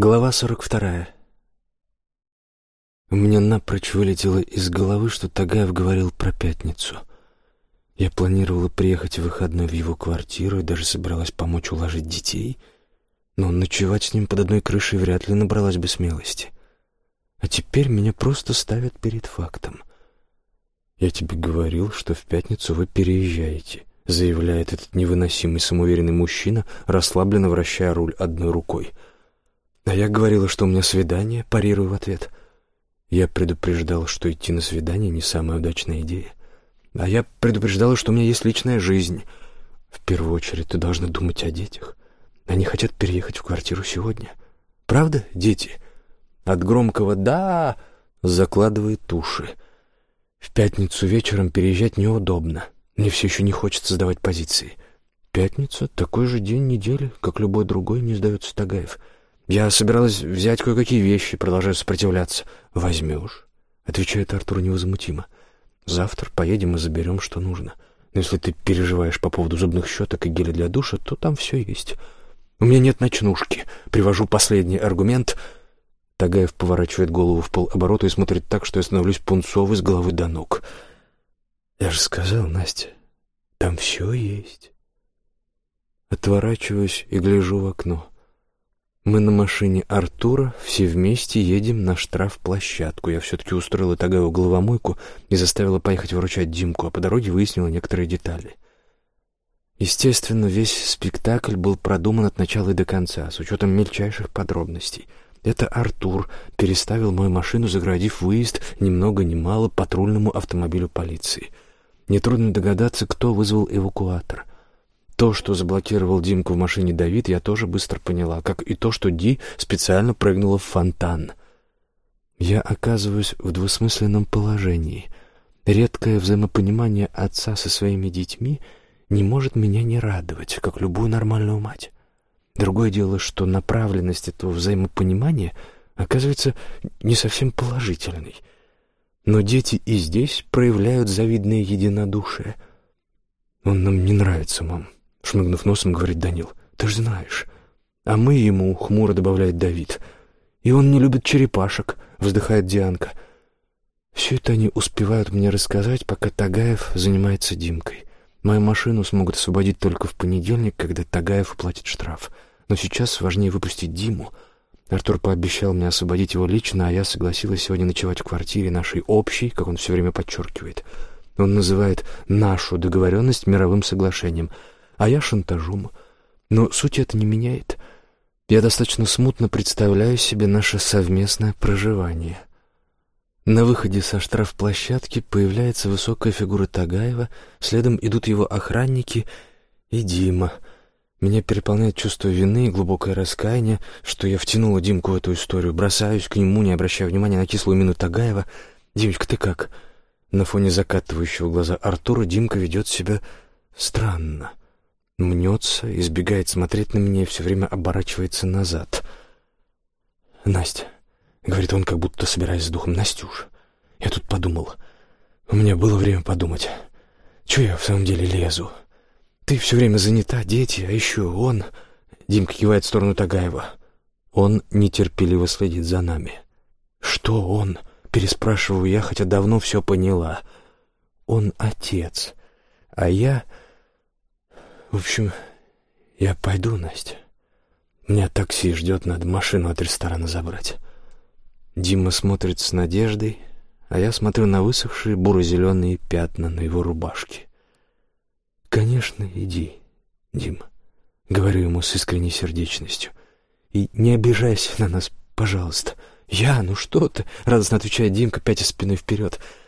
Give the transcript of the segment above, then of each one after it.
Глава сорок вторая. У меня напрочь вылетело из головы, что Тагаев говорил про пятницу. Я планировала приехать в выходной в его квартиру и даже собиралась помочь уложить детей, но ночевать с ним под одной крышей вряд ли набралась бы смелости. А теперь меня просто ставят перед фактом. «Я тебе говорил, что в пятницу вы переезжаете», — заявляет этот невыносимый самоуверенный мужчина, расслабленно вращая руль одной рукой — «А я говорила, что у меня свидание», — парирую в ответ. Я предупреждал, что идти на свидание не самая удачная идея. А я предупреждала, что у меня есть личная жизнь. В первую очередь ты должна думать о детях. Они хотят переехать в квартиру сегодня. Правда, дети? От громкого «да» закладывает уши. В пятницу вечером переезжать неудобно. Мне все еще не хочется сдавать позиции. Пятница — такой же день недели, как любой другой, не сдается Тагаев. — «Я собиралась взять кое-какие вещи, продолжаю сопротивляться». «Возьмешь», — отвечает Артур невозмутимо. «Завтра поедем и заберем, что нужно. Но если ты переживаешь по поводу зубных щеток и геля для душа, то там все есть. У меня нет ночнушки. Привожу последний аргумент». Тагаев поворачивает голову в полоборота и смотрит так, что я становлюсь пунцовый с головы до ног. «Я же сказал, Настя, там все есть». Отворачиваюсь и гляжу в окно. Мы на машине Артура все вместе едем на штрафплощадку. Я все-таки устроила Тагаеву головомойку и заставила поехать выручать Димку, а по дороге выяснила некоторые детали. Естественно, весь спектакль был продуман от начала и до конца, с учетом мельчайших подробностей. Это Артур переставил мою машину, заградив выезд ни много ни мало патрульному автомобилю полиции. Нетрудно догадаться, кто вызвал эвакуатор — то, что заблокировал Димку в машине Давид, я тоже быстро поняла, как и то, что Ди специально прыгнула в фонтан. Я оказываюсь в двусмысленном положении. Редкое взаимопонимание отца со своими детьми не может меня не радовать, как любую нормальную мать. Другое дело, что направленность этого взаимопонимания оказывается не совсем положительной. Но дети и здесь проявляют завидное единодушие. Он нам не нравится, мам. Шмыгнув носом, говорит Данил. «Ты ж знаешь». «А мы ему», — хмуро добавляет Давид. «И он не любит черепашек», — вздыхает Дианка. Все это они успевают мне рассказать, пока Тагаев занимается Димкой. Мою машину смогут освободить только в понедельник, когда Тагаев уплатит штраф. Но сейчас важнее выпустить Диму. Артур пообещал мне освободить его лично, а я согласилась сегодня ночевать в квартире нашей общей, как он все время подчеркивает. Он называет нашу договоренность мировым соглашением — а я шантажом. Но суть это не меняет. Я достаточно смутно представляю себе наше совместное проживание. На выходе со штрафплощадки появляется высокая фигура Тагаева, следом идут его охранники и Дима. Меня переполняет чувство вины и глубокое раскаяние, что я втянула Димку в эту историю. Бросаюсь к нему, не обращая внимания на кислую мину Тагаева. «Димочка, ты как?» На фоне закатывающего глаза Артура Димка ведет себя странно мнется, избегает смотреть на меня и все время оборачивается назад. «Настя», — говорит он, как будто собираясь с духом, — «Настюш, я тут подумал. У меня было время подумать. Чего я в самом деле лезу? Ты все время занята, дети, а еще он...» Димка кивает в сторону Тагаева. Он нетерпеливо следит за нами. «Что он?» — переспрашиваю я, хотя давно все поняла. «Он отец, а я...» В общем, я пойду, Настя. Меня такси ждет, надо машину от ресторана забрать. Дима смотрит с надеждой, а я смотрю на высохшие буро-зеленые пятна на его рубашке. «Конечно, иди, Дима», — говорю ему с искренней сердечностью. «И не обижайся на нас, пожалуйста». «Я? Ну что ты?» — радостно отвечает Димка, пятя спиной вперед. Я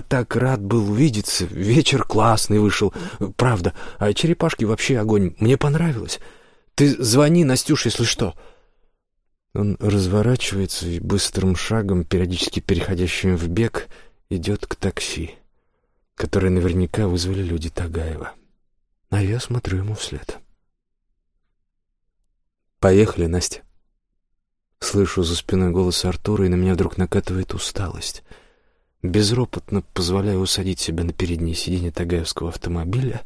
так рад был увидеться. Вечер классный вышел. Правда. А черепашки вообще огонь. Мне понравилось. Ты звони, Настюш, если что. Он разворачивается и быстрым шагом, периодически переходящим в бег, идет к такси, которое наверняка вызвали люди Тагаева. А я смотрю ему вслед. «Поехали, Настя». Слышу за спиной голос Артура, и на меня вдруг накатывает усталость — безропотно позволяю усадить себя на переднее сиденье тагаевского автомобиля.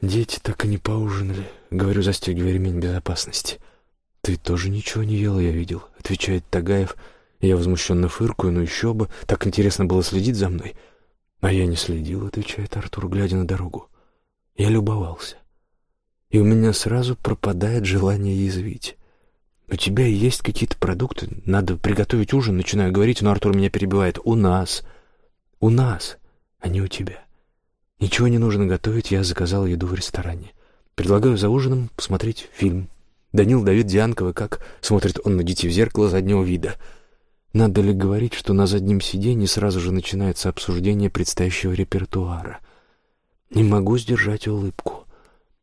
Дети так и не поужинали, говорю, застегивая ремень безопасности. «Ты тоже ничего не ела, я видел», — отвечает Тагаев. Я возмущенно фыркаю, ну еще бы, так интересно было следить за мной. «А я не следил», — отвечает Артур, глядя на дорогу. Я любовался. И у меня сразу пропадает желание язвить. «У тебя есть какие-то продукты? Надо приготовить ужин», — начинаю говорить, но Артур меня перебивает. «У нас. У нас, а не у тебя. Ничего не нужно готовить, я заказал еду в ресторане. Предлагаю за ужином посмотреть фильм. Данил Давид Дианкова, как смотрит он на детей в зеркало заднего вида. Надо ли говорить, что на заднем сиденье сразу же начинается обсуждение предстоящего репертуара? Не могу сдержать улыбку.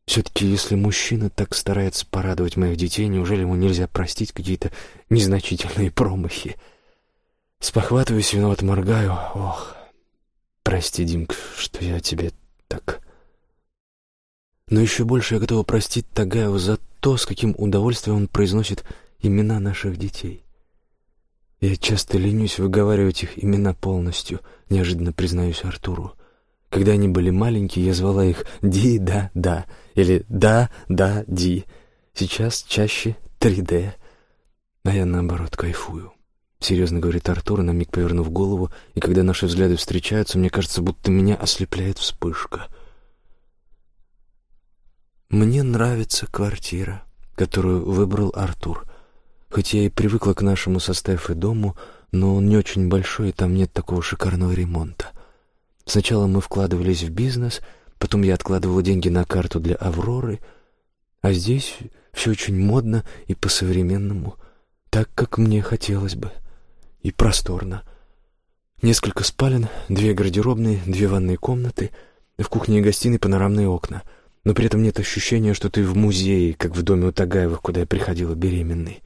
Все-таки, если мужчина так старается порадовать моих детей, неужели ему нельзя простить какие-то незначительные промахи? Спохватываюсь, виноват моргаю. Ох, прости, Димка, что я тебе так... Но еще больше я готова простить Тагаеву за то, с каким удовольствием он произносит имена наших детей. Я часто ленюсь выговаривать их имена полностью, неожиданно признаюсь Артуру. Когда они были маленькие, я звала их «Ди, да, да» или «Да, да, Ди». Сейчас чаще «3D». А я, наоборот, кайфую. Серьезно говорит Артур, на миг повернув голову, и когда наши взгляды встречаются, мне кажется, будто меня ослепляет вспышка — мне нравится квартира, которую выбрал Артур. Хоть я и привыкла к нашему со Стефой дому, но он не очень большой, и там нет такого шикарного ремонта. Сначала мы вкладывались в бизнес, потом я откладывала деньги на карту для Авроры, а здесь все очень модно и по-современному, так, как мне хотелось бы, и просторно. Несколько спален, две гардеробные, две ванные комнаты, в кухне и гостиной панорамные окна — но при этом нет ощущения, что ты в музее, как в доме у Тагаевых, куда я приходила беременной.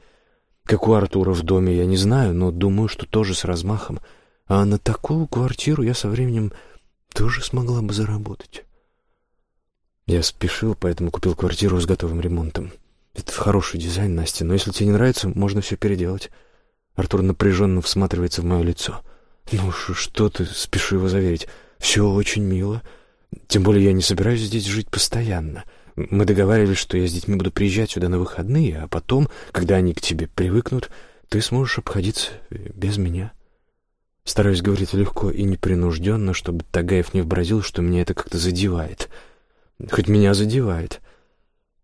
Как у Артура в доме, я не знаю, но думаю, что тоже с размахом. А на такую квартиру я со временем тоже смогла бы заработать. Я спешил, поэтому купил квартиру с готовым ремонтом. Это хороший дизайн, Настя, но если тебе не нравится, можно все переделать. Артур напряженно всматривается в мое лицо. «Ну, что ты?» — спешу его заверить. «Все очень мило». Тем более я не собираюсь здесь жить постоянно. Мы договаривались, что я с детьми буду приезжать сюда на выходные, а потом, когда они к тебе привыкнут, ты сможешь обходиться без меня. Стараюсь говорить легко и непринужденно, чтобы Тагаев не вообразил, что меня это как-то задевает. Хоть меня задевает.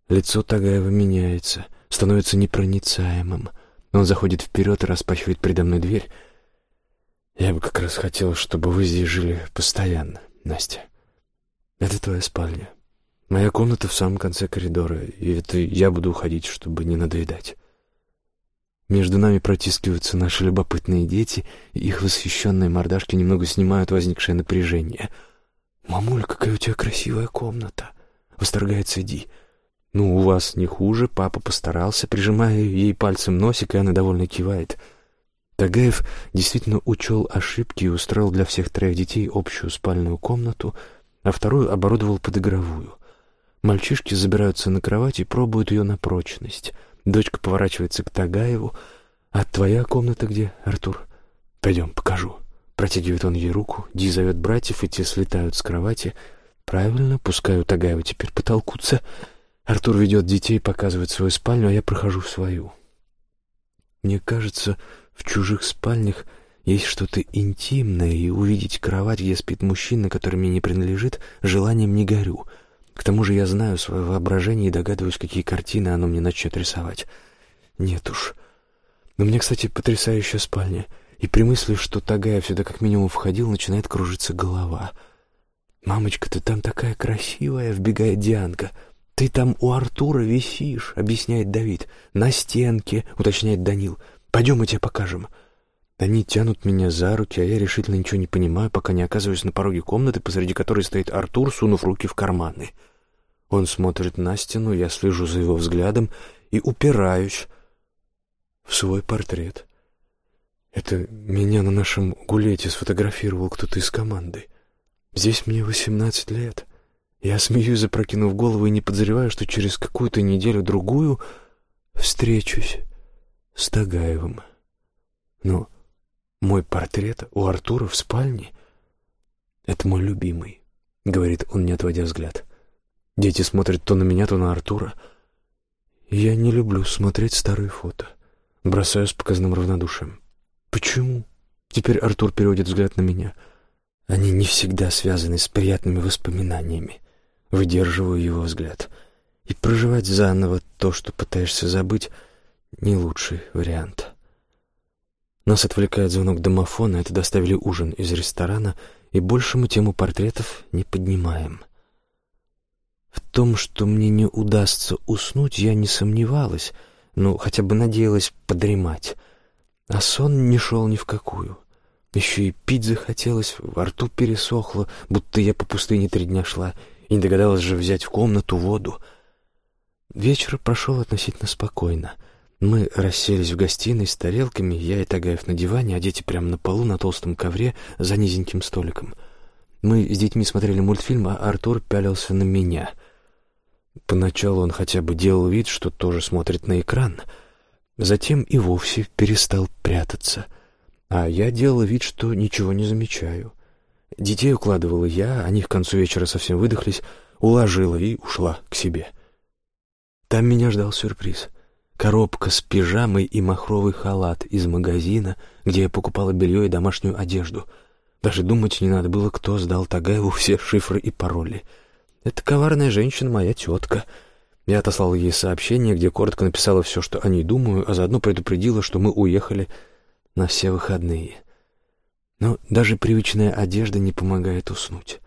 Лицо Тагаева меняется, становится непроницаемым. Он заходит вперед и распахивает передо мной дверь. Я бы как раз хотел, чтобы вы здесь жили постоянно, Настя. Это твоя спальня. Моя комната в самом конце коридора, и это я буду уходить, чтобы не надоедать. Между нами протискиваются наши любопытные дети, и их восхищенные мордашки немного снимают возникшее напряжение. «Мамуль, какая у тебя красивая комната!» — восторгается Ди. «Ну, у вас не хуже, папа постарался», прижимая ей пальцем носик, и она довольно кивает. Тагаев действительно учел ошибки и устроил для всех троих детей общую спальную комнату — а вторую оборудовал под игровую. Мальчишки забираются на кровать и пробуют ее на прочность. Дочка поворачивается к Тагаеву. «А твоя комната где, Артур?» «Пойдем, покажу». Протягивает он ей руку, Ди зовет братьев, и те слетают с кровати. «Правильно, пускай у Тагаева теперь потолкутся». Артур ведет детей, показывает свою спальню, а я прохожу в свою. Мне кажется, в чужих спальнях есть что-то интимное, и увидеть кровать, где спит мужчина, который мне не принадлежит, желанием не горю. К тому же я знаю свое воображение и догадываюсь, какие картины оно мне начнет рисовать. Нет уж. Но мне, кстати, потрясающая спальня. И при мысли, что Тагаев сюда как минимум входил, начинает кружиться голова. «Мамочка, ты там такая красивая!» — вбегает Дианка. «Ты там у Артура висишь», — объясняет Давид. «На стенке», — уточняет Данил. «Пойдем, мы тебе покажем». Они тянут меня за руки, а я решительно ничего не понимаю, пока не оказываюсь на пороге комнаты, посреди которой стоит Артур, сунув руки в карманы. Он смотрит на стену, я слежу за его взглядом и упираюсь в свой портрет. Это меня на нашем гулете сфотографировал кто-то из команды. Здесь мне восемнадцать лет. Я смеюсь, запрокинув голову, и не подозреваю, что через какую-то неделю-другую встречусь с Тагаевым. Но мой портрет у Артура в спальне — это мой любимый, — говорит он, не отводя взгляд. Дети смотрят то на меня, то на Артура. Я не люблю смотреть старые фото. Бросаю с показным равнодушием. Почему? Теперь Артур переводит взгляд на меня. Они не всегда связаны с приятными воспоминаниями. Выдерживаю его взгляд. И проживать заново то, что пытаешься забыть, не лучший вариант. Нас отвлекает звонок домофона, это доставили ужин из ресторана, и больше мы тему портретов не поднимаем. В том, что мне не удастся уснуть, я не сомневалась, ну, хотя бы надеялась подремать. А сон не шел ни в какую. Еще и пить захотелось, во рту пересохло, будто я по пустыне три дня шла, и не догадалась же взять в комнату воду. Вечер прошел относительно спокойно. Мы расселись в гостиной с тарелками, я и Тагаев на диване, а дети прямо на полу на толстом ковре за низеньким столиком. Мы с детьми смотрели мультфильм, а Артур пялился на меня. Поначалу он хотя бы делал вид, что тоже смотрит на экран. Затем и вовсе перестал прятаться. А я делала вид, что ничего не замечаю. Детей укладывала я, они к концу вечера совсем выдохлись, уложила и ушла к себе. Там меня ждал сюрприз. Коробка с пижамой и махровый халат из магазина, где я покупала белье и домашнюю одежду. Даже думать не надо было, кто сдал Тагаеву все шифры и пароли. Эта коварная женщина моя тетка. Я отослал ей сообщение, где коротко написала все, что о ней думаю, а заодно предупредила, что мы уехали на все выходные. Но даже привычная одежда не помогает уснуть.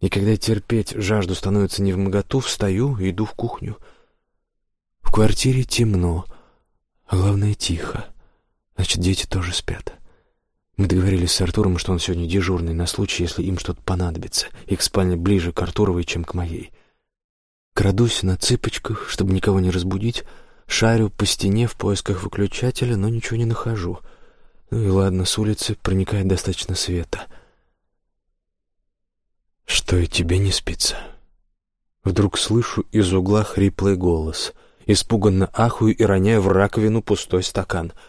И когда терпеть жажду становится невмоготу, встаю и иду в кухню — в квартире темно, а главное тихо. Значит, дети тоже спят. Мы договорились с Артуром, что он сегодня дежурный на случай, если им что-то понадобится. Их спальня ближе к Артуровой, чем к моей. Крадусь на цыпочках, чтобы никого не разбудить, шарю по стене в поисках выключателя, но ничего не нахожу. Ну и ладно, с улицы проникает достаточно света. Что и тебе не спится? Вдруг слышу из угла хриплый голос — Испуганно ахую и роняю в раковину пустой стакан —